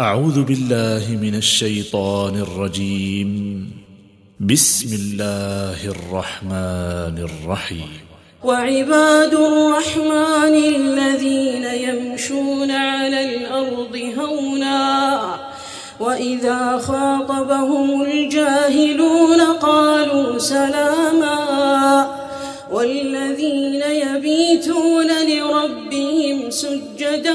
أعوذ بالله من الشيطان الرجيم. بسم الله الرحمن الرحيم. وعباد الرحمن الذين يمشون على الأرض هونا وإذا خاطبهم الجاهلون قالوا سلاما. والذين يبيتون لربهم سجدا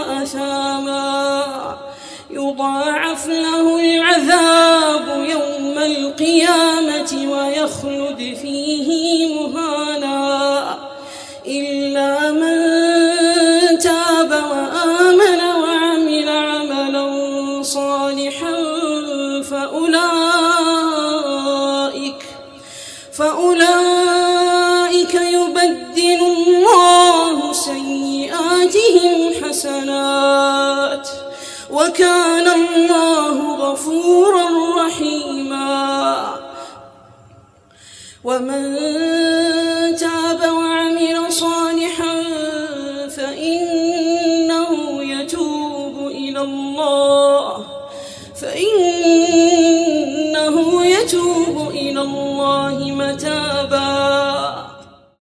يلقى أثاما يضاعف له العذاب يوم القيامة ويخلد فيه مهانا. إلا من تاب وآمن وعمل عملا صالحا فأولئك فأولئك يبدل الله سيئاتهم الحسنات وكان الله غفورا رحيما. ومن تاب وعمل صالحا فإنه يتوب إلى الله. فإنه يتوب إلى الله متاباً.